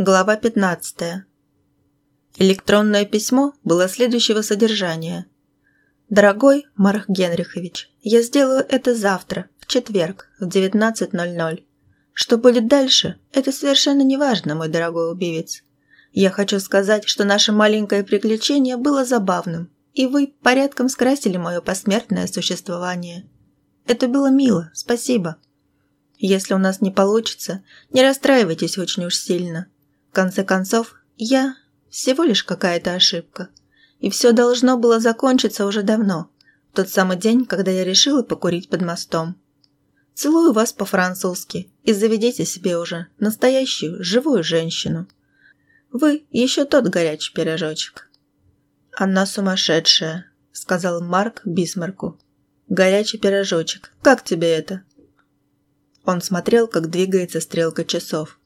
Глава 15. Электронное письмо было следующего содержания. «Дорогой Марх Генрихович, я сделаю это завтра, в четверг, в 19.00. Что будет дальше, это совершенно неважно, мой дорогой убивец. Я хочу сказать, что наше маленькое приключение было забавным, и вы порядком скрасили мое посмертное существование. Это было мило, спасибо. Если у нас не получится, не расстраивайтесь очень уж сильно». В конце концов, я всего лишь какая-то ошибка. И все должно было закончиться уже давно, в тот самый день, когда я решила покурить под мостом. Целую вас по-французски и заведите себе уже настоящую, живую женщину. Вы еще тот горячий пирожочек. Она сумасшедшая, сказал Марк Бисмарку. Горячий пирожочек, как тебе это? Он смотрел, как двигается стрелка часов.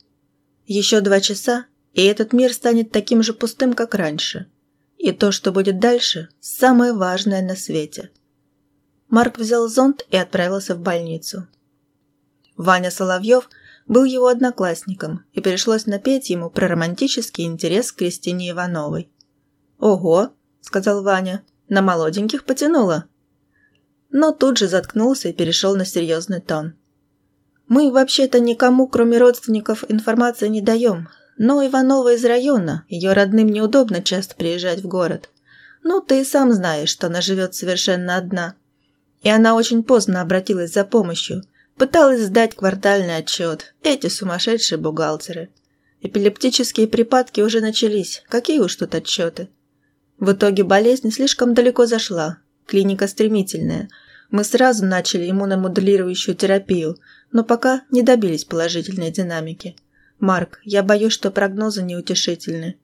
Еще два часа, и этот мир станет таким же пустым, как раньше. И то, что будет дальше, самое важное на свете. Марк взял зонт и отправился в больницу. Ваня Соловьев был его одноклассником, и пришлось напеть ему про романтический интерес к Кристине Ивановой. «Ого!» – сказал Ваня. «На молоденьких потянуло». Но тут же заткнулся и перешел на серьезный тон. Мы вообще-то никому, кроме родственников, информации не даем. Но Иванова из района, ее родным неудобно часто приезжать в город. Ну, ты и сам знаешь, что она живет совершенно одна. И она очень поздно обратилась за помощью. Пыталась сдать квартальный отчет. Эти сумасшедшие бухгалтеры. Эпилептические припадки уже начались. Какие уж тут отчеты. В итоге болезнь слишком далеко зашла. Клиника стремительная. Мы сразу начали иммуномодулирующую терапию – но пока не добились положительной динамики. Марк, я боюсь, что прогнозы неутешительны.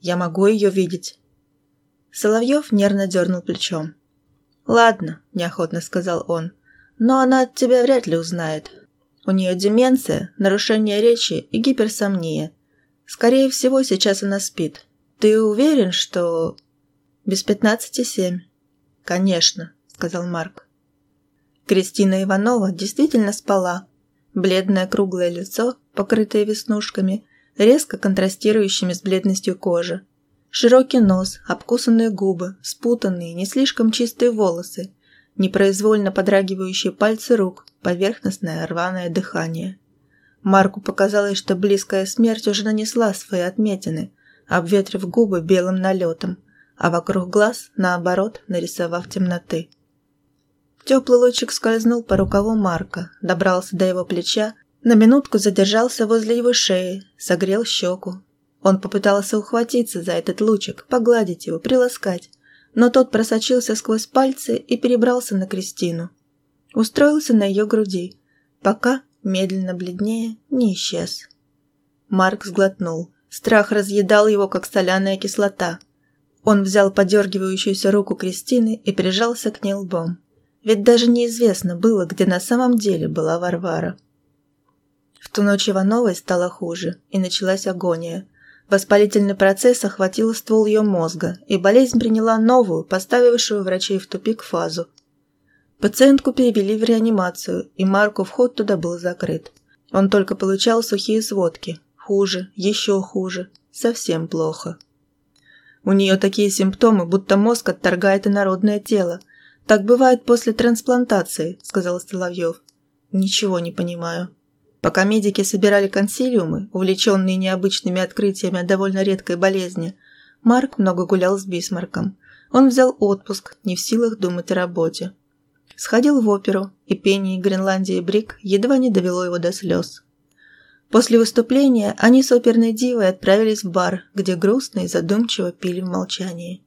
Я могу ее видеть. Соловьев нервно дернул плечом. «Ладно», – неохотно сказал он, – «но она от тебя вряд ли узнает. У нее деменция, нарушение речи и гиперсомния. Скорее всего, сейчас она спит. Ты уверен, что...» «Без пятнадцати семь». «Конечно», – сказал Марк. Кристина Иванова действительно спала. Бледное круглое лицо, покрытое веснушками, резко контрастирующими с бледностью кожи. Широкий нос, обкусанные губы, спутанные, не слишком чистые волосы, непроизвольно подрагивающие пальцы рук, поверхностное рваное дыхание. Марку показалось, что близкая смерть уже нанесла свои отметины, обветрив губы белым налетом, а вокруг глаз, наоборот, нарисовав темноты. Теплый лучик скользнул по рукаву Марка, добрался до его плеча, на минутку задержался возле его шеи, согрел щеку. Он попытался ухватиться за этот лучик, погладить его, приласкать, но тот просочился сквозь пальцы и перебрался на Кристину. Устроился на ее груди, пока, медленно бледнее, не исчез. Марк сглотнул. Страх разъедал его, как соляная кислота. Он взял подергивающуюся руку Кристины и прижался к ней лбом. Ведь даже неизвестно было, где на самом деле была Варвара. В ту ночь Ивановой стало хуже, и началась агония. Воспалительный процесс охватил ствол ее мозга, и болезнь приняла новую, поставившую врачей в тупик фазу. Пациентку перевели в реанимацию, и Марку вход туда был закрыт. Он только получал сухие сводки. Хуже, еще хуже, совсем плохо. У нее такие симптомы, будто мозг отторгает инородное тело, «Так бывает после трансплантации», – сказал Соловьев. «Ничего не понимаю». Пока медики собирали консилиумы, увлеченные необычными открытиями о довольно редкой болезни, Марк много гулял с Бисмарком. Он взял отпуск, не в силах думать о работе. Сходил в оперу, и пение Гренландии Брик едва не довело его до слез. После выступления они с оперной дивой отправились в бар, где грустно и задумчиво пили в молчании.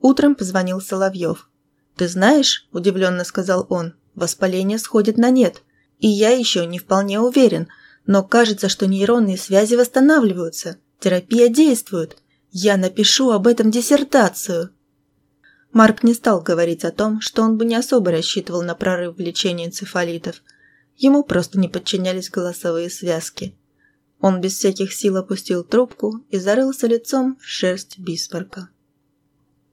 Утром позвонил Соловьев. «Ты знаешь», – удивленно сказал он, – «воспаление сходит на нет. И я еще не вполне уверен, но кажется, что нейронные связи восстанавливаются. Терапия действует. Я напишу об этом диссертацию». Марк не стал говорить о том, что он бы не особо рассчитывал на прорыв в лечении энцефалитов. Ему просто не подчинялись голосовые связки. Он без всяких сил опустил трубку и зарылся лицом в шерсть Бисмарка.